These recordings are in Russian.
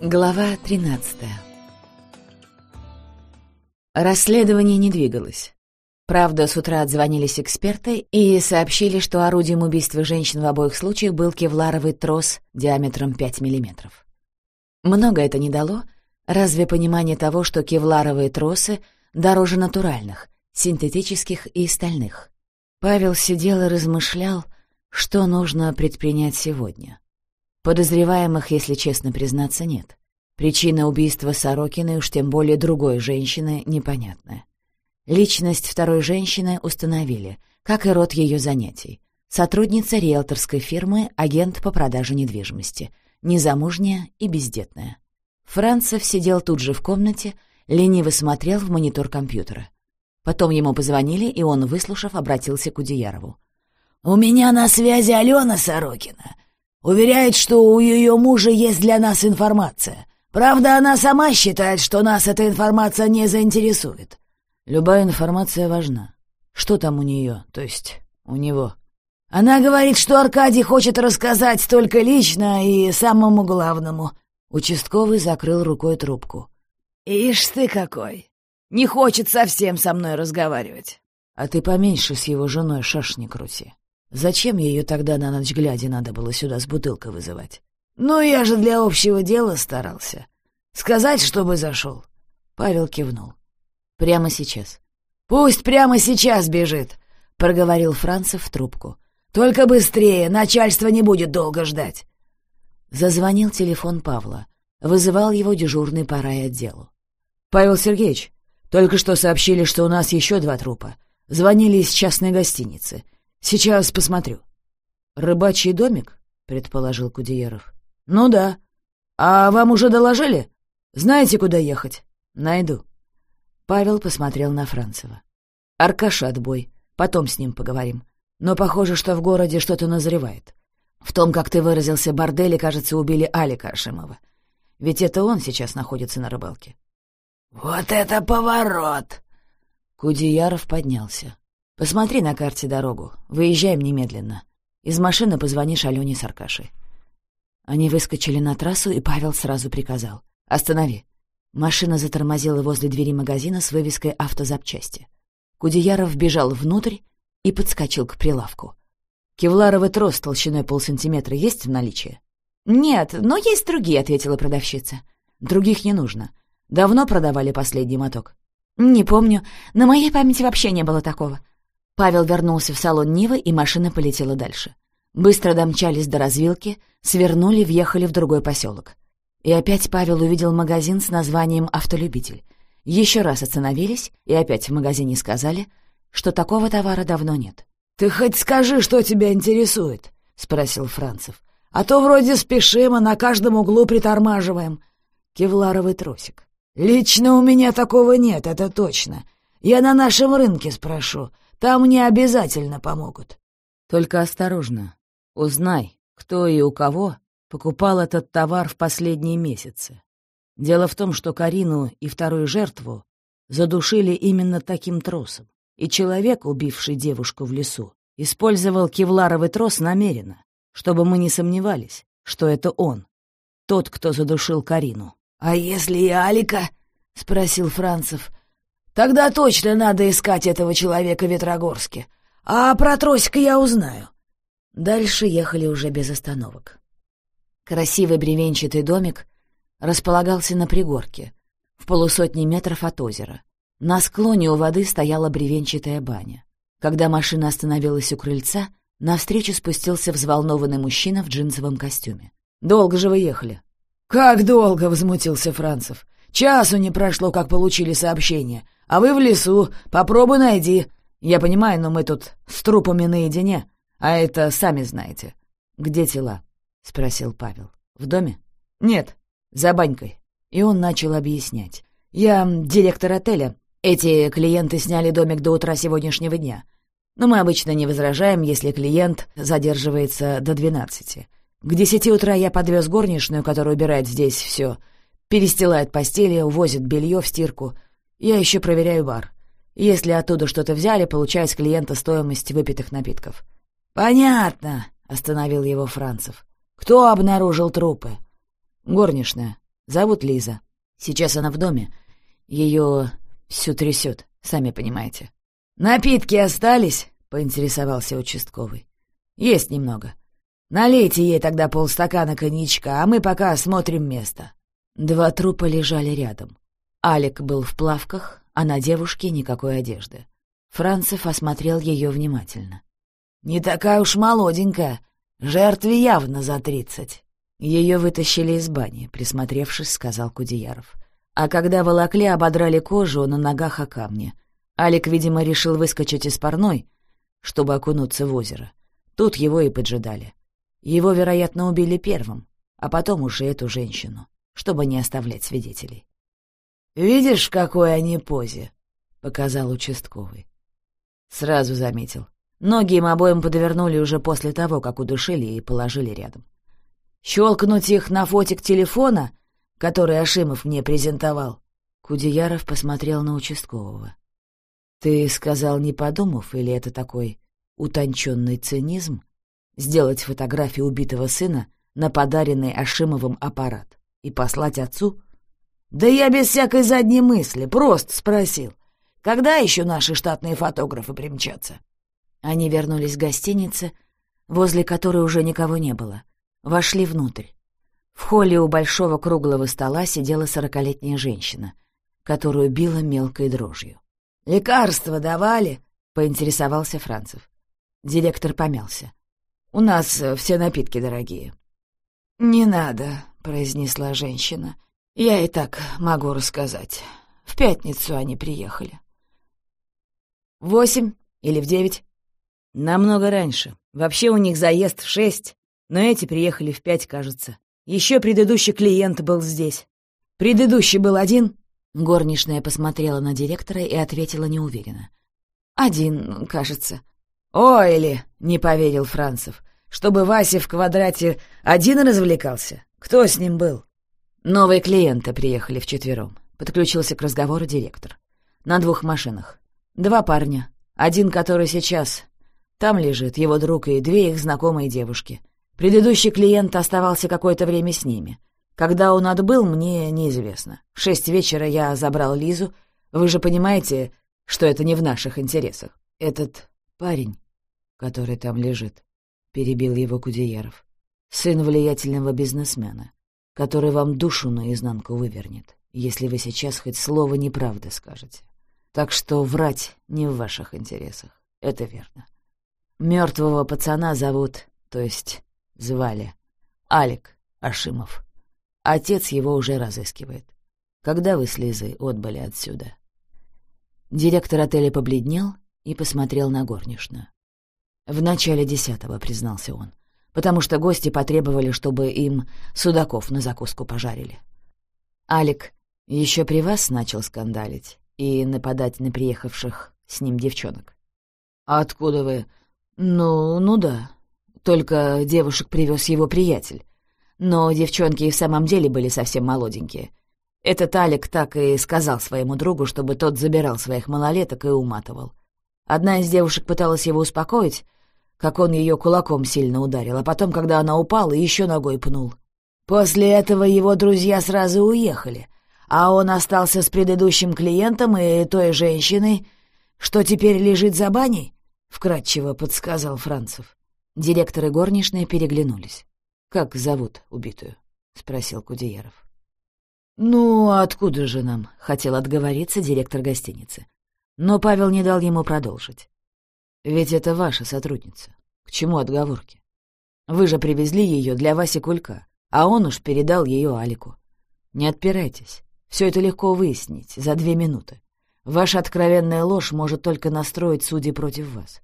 Глава 13 Расследование не двигалось. Правда, с утра отзвонились эксперты и сообщили, что орудием убийства женщин в обоих случаях был кевларовый трос диаметром 5 миллиметров. Много это не дало, разве понимание того, что кевларовые тросы дороже натуральных, синтетических и стальных. Павел сидел и размышлял, что нужно предпринять сегодня. Подозреваемых, если честно признаться, нет. Причина убийства Сорокиной, уж тем более другой женщины, непонятная. Личность второй женщины установили, как и род ее занятий. Сотрудница риэлторской фирмы, агент по продаже недвижимости, незамужняя и бездетная. Францев сидел тут же в комнате, лениво смотрел в монитор компьютера. Потом ему позвонили, и он, выслушав, обратился к Удиярову. «У меня на связи Алена Сорокина. Уверяет, что у ее мужа есть для нас информация. Правда, она сама считает, что нас эта информация не заинтересует. Любая информация важна. Что там у нее, то есть у него? Она говорит, что Аркадий хочет рассказать только лично и самому главному. Участковый закрыл рукой трубку. «Ишь ты какой! Не хочет совсем со мной разговаривать!» «А ты поменьше с его женой шаш не крути. Зачем ее тогда на ночь глядя надо было сюда с бутылкой вызывать?» «Ну, я же для общего дела старался. Сказать, чтобы зашел?» Павел кивнул. Прямо сейчас. «Пусть прямо сейчас бежит», — проговорил Францев в трубку. «Только быстрее, начальство не будет долго ждать». Зазвонил телефон Павла. Вызывал его дежурный по райотделу. «Павел Сергеевич, только что сообщили, что у нас еще два трупа. Звонили из частной гостиницы. Сейчас посмотрю». «Рыбачий домик?» — предположил Кудееров. «Ну да. А вам уже доложили? Знаете, куда ехать? Найду». Павел посмотрел на Францева. «Аркаша отбой. Потом с ним поговорим. Но похоже, что в городе что-то назревает. В том, как ты выразился, борделе, кажется, убили Алика Ашимова. Ведь это он сейчас находится на рыбалке». «Вот это поворот!» Кудеяров поднялся. «Посмотри на карте дорогу. Выезжаем немедленно. Из машины позвонишь Алене с Аркашей». Они выскочили на трассу, и Павел сразу приказал. «Останови. Машина затормозила возле двери магазина с вывеской «Автозапчасти». Кудеяров бежал внутрь и подскочил к прилавку. «Кевларовый трос толщиной полсантиметра есть в наличии?» «Нет, но есть другие», — ответила продавщица. «Других не нужно. Давно продавали последний моток?» «Не помню. На моей памяти вообще не было такого». Павел вернулся в салон Нивы, и машина полетела дальше. Быстро домчались до развилки, свернули, въехали в другой поселок. И опять Павел увидел магазин с названием «Автолюбитель». Еще раз остановились, и опять в магазине сказали, что такого товара давно нет. «Ты хоть скажи, что тебя интересует?» — спросил Францев. «А то вроде спешим, а на каждом углу притормаживаем». Кевларовый тросик. «Лично у меня такого нет, это точно. Я на нашем рынке спрошу. Там мне обязательно помогут». «Только осторожно. Узнай, кто и у кого покупал этот товар в последние месяцы. Дело в том, что Карину и вторую жертву задушили именно таким тросом, и человек, убивший девушку в лесу, использовал кевларовый трос намеренно, чтобы мы не сомневались, что это он, тот, кто задушил Карину. «А если и Алика?» — спросил Францев. «Тогда точно надо искать этого человека в Ветрогорске. А про тросика я узнаю». Дальше ехали уже без остановок. Красивый бревенчатый домик располагался на пригорке, в полусотни метров от озера. На склоне у воды стояла бревенчатая баня. Когда машина остановилась у крыльца, навстречу спустился взволнованный мужчина в джинсовом костюме. «Долго же вы ехали?» «Как долго?» — возмутился Францев. «Часу не прошло, как получили сообщение. А вы в лесу. Попробуй найди. Я понимаю, но мы тут с трупами наедине. А это сами знаете. Где тела?» — спросил Павел. «В доме?» «Нет, за банькой». И он начал объяснять. «Я директор отеля. Эти клиенты сняли домик до утра сегодняшнего дня. Но мы обычно не возражаем, если клиент задерживается до двенадцати. К десяти утра я подвез горничную, которая убирает здесь все, перестилает постели, увозит белье в стирку. Я еще проверяю бар. Если оттуда что-то взяли, получаю с клиента стоимость выпитых напитков». «Понятно», — остановил его Францев. Кто обнаружил трупы? Горничная. Зовут Лиза. Сейчас она в доме. Ее всю трясет, сами понимаете. «Напитки остались?» — поинтересовался участковый. «Есть немного. Налейте ей тогда полстакана коньячка, а мы пока осмотрим место». Два трупа лежали рядом. Алик был в плавках, а на девушке никакой одежды. Францев осмотрел ее внимательно. «Не такая уж молоденькая. Жертве явно за тридцать». Ее вытащили из бани, присмотревшись, сказал Кудеяров. А когда волокли, ободрали кожу на ногах о камни. Алик, видимо, решил выскочить из парной, чтобы окунуться в озеро. Тут его и поджидали. Его, вероятно, убили первым, а потом уже эту женщину, чтобы не оставлять свидетелей. «Видишь, какой они позе?» — показал участковый. Сразу заметил. Ноги им обоим подвернули уже после того, как удушили и положили рядом. Щелкнуть их на фотик телефона, который Ашимов мне презентовал. Кудеяров посмотрел на участкового. «Ты сказал, не подумав, или это такой утонченный цинизм? Сделать фотографию убитого сына на подаренный Ашимовым аппарат и послать отцу?» «Да я без всякой задней мысли, просто спросил. Когда еще наши штатные фотографы примчатся?» Они вернулись к гостинице, возле которой уже никого не было. Вошли внутрь. В холле у большого круглого стола сидела сорокалетняя женщина, которую била мелкой дрожью. «Лекарства давали?» — поинтересовался Францев. Директор помялся. «У нас э, все напитки дорогие». «Не надо», — произнесла женщина. «Я и так могу рассказать. В пятницу они приехали». «Восемь или в девять?» «Намного раньше. Вообще у них заезд в шесть, но эти приехали в пять, кажется. Еще предыдущий клиент был здесь. Предыдущий был один?» Горничная посмотрела на директора и ответила неуверенно. «Один, кажется». «Ой ли!» — не поверил Францев. «Чтобы Вася в квадрате один развлекался? Кто с ним был?» Новые клиенты приехали вчетвером. Подключился к разговору директор. На двух машинах. Два парня. Один, который сейчас. Там лежит его друг и две их знакомые девушки. Предыдущий клиент оставался какое-то время с ними. Когда он отбыл, мне неизвестно. В шесть вечера я забрал Лизу. Вы же понимаете, что это не в наших интересах. Этот парень, который там лежит, перебил его Кудеяров. Сын влиятельного бизнесмена, который вам душу наизнанку вывернет, если вы сейчас хоть слово неправды скажете. Так что врать не в ваших интересах. Это верно. Мертвого пацана зовут, то есть Звали. Алик Ашимов. Отец его уже разыскивает. Когда вы с Лизой отбыли отсюда? Директор отеля побледнел и посмотрел на горничную. В начале десятого, признался он, потому что гости потребовали, чтобы им судаков на закуску пожарили. Алик еще при вас начал скандалить и нападать на приехавших с ним девчонок. «А откуда вы?» «Ну, ну да, только девушек привез его приятель. Но девчонки и в самом деле были совсем молоденькие. Этот Алик так и сказал своему другу, чтобы тот забирал своих малолеток и уматывал. Одна из девушек пыталась его успокоить, как он ее кулаком сильно ударил, а потом, когда она упала, еще ногой пнул. После этого его друзья сразу уехали, а он остался с предыдущим клиентом и той женщиной, что теперь лежит за баней, — вкратчиво подсказал Францев. Директор и горничная переглянулись. «Как зовут убитую?» — спросил Кудеяров. «Ну, откуда же нам?» — хотел отговориться директор гостиницы. Но Павел не дал ему продолжить. «Ведь это ваша сотрудница. К чему отговорки? Вы же привезли ее для Васи Кулька, а он уж передал ее Алику. Не отпирайтесь. Все это легко выяснить за две минуты. Ваша откровенная ложь может только настроить судей против вас.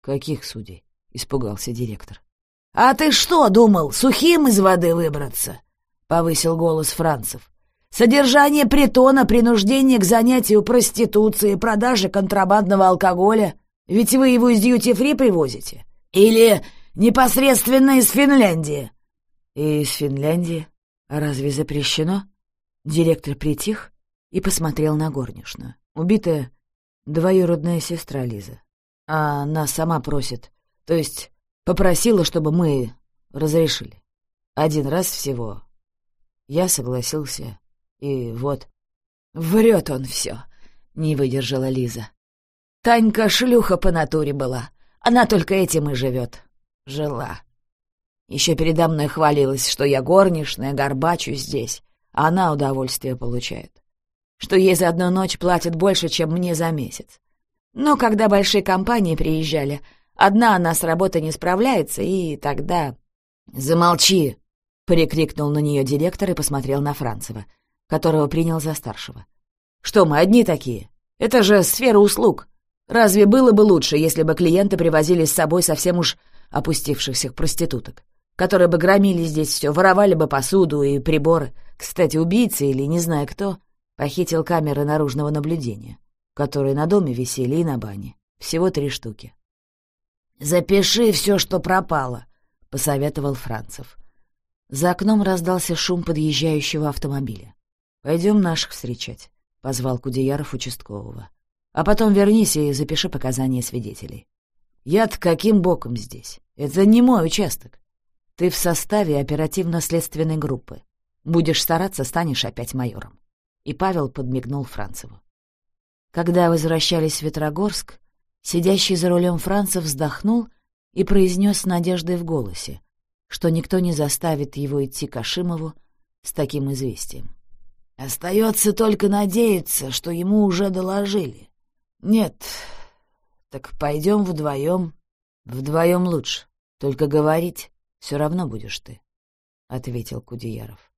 Каких судей? — испугался директор. «А ты что, думал, сухим из воды выбраться?» — повысил голос Францев. «Содержание притона, принуждение к занятию проституции, продаже контрабандного алкоголя. Ведь вы его из дьюти-фри привозите? Или непосредственно из Финляндии?» «Из Финляндии? Разве запрещено?» Директор притих и посмотрел на горничную. Убитая двоюродная сестра Лиза. А она сама просит то есть попросила, чтобы мы разрешили. Один раз всего. Я согласился, и вот. Врет он все, не выдержала Лиза. Танька шлюха по натуре была. Она только этим и живет. Жила. Еще передо мной хвалилась, что я горничная, горбачу здесь, а она удовольствие получает. Что ей за одну ночь платят больше, чем мне за месяц. Но когда большие компании приезжали, одна она с работы не справляется, и тогда... «Замолчи!» — прикрикнул на нее директор и посмотрел на Францева, которого принял за старшего. «Что мы одни такие? Это же сфера услуг. Разве было бы лучше, если бы клиенты привозили с собой совсем уж опустившихся проституток, которые бы громили здесь все, воровали бы посуду и приборы? Кстати, убийца или не знаю кто похитил камеры наружного наблюдения которые на доме висели и на бане. Всего три штуки. «Запиши все, что пропало», — посоветовал Францев. За окном раздался шум подъезжающего автомобиля. «Пойдем наших встречать», — позвал Кудеяров участкового. «А потом вернись и запиши показания свидетелей». «Я-то каким боком здесь? Это не мой участок. Ты в составе оперативно-следственной группы. Будешь стараться, станешь опять майором». И Павел подмигнул Францеву. Когда возвращались в Ветрогорск, сидящий за рулем Францев вздохнул и произнес с надеждой в голосе, что никто не заставит его идти к Ашимову с таким известием. «Остается только надеяться, что ему уже доложили. Нет, так пойдем вдвоем. Вдвоем лучше, только говорить все равно будешь ты», — ответил Кудеяров.